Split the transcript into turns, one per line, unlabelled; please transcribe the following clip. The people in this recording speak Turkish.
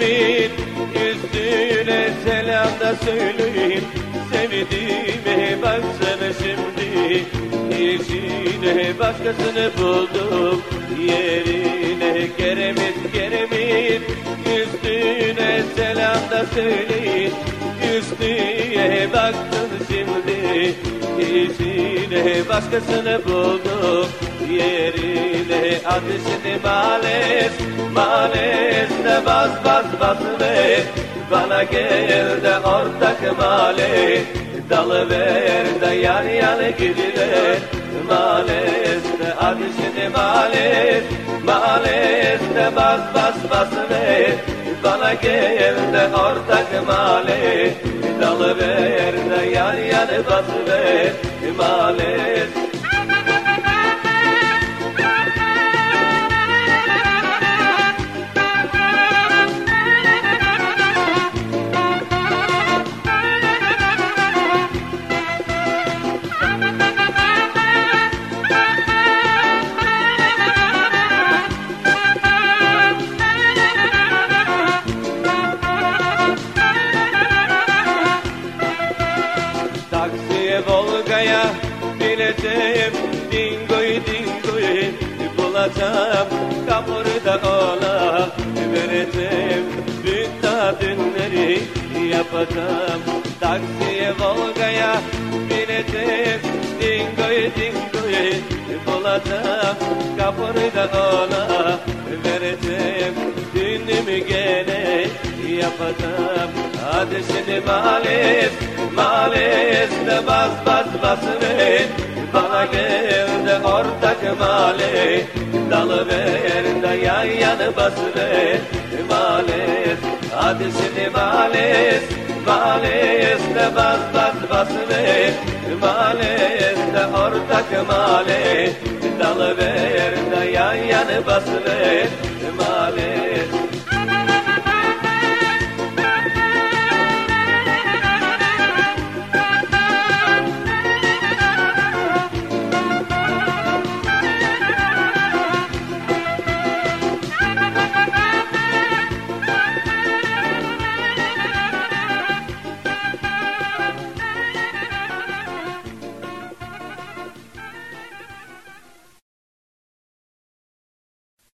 keremin Üstüne selam da söyleyin Sevdiğime baksana şimdi İçine başkasını buldum Yerine keremit keremit Üstüne selam da söyleyin Üstüne baktın şimdi İçine başkasını buldum. Yerine adresini males Males de bas bas bas ver Bana gel de ortak male. Dalı ver de yan yana gidiver Males de adresini males Males de bas bas bas ver Bana gel de ortak male Dalı ver yan yana bas ver. Males bineceğim Dingoyu dingoyu bulacağım. Kapırda ola vereceğim Bütün dünleri yapacağım. Taksiye Volga'ya bineceğim Dingoyu dingoyu bulacağım. Kapırda ola ad shen malef malef de bas bas bas ve bagel de ortak male dal ver de yan yan bas ve malef ad shen malef malef de bas bas bas ve malef de ortak male dal ver de yan yan bas ve malef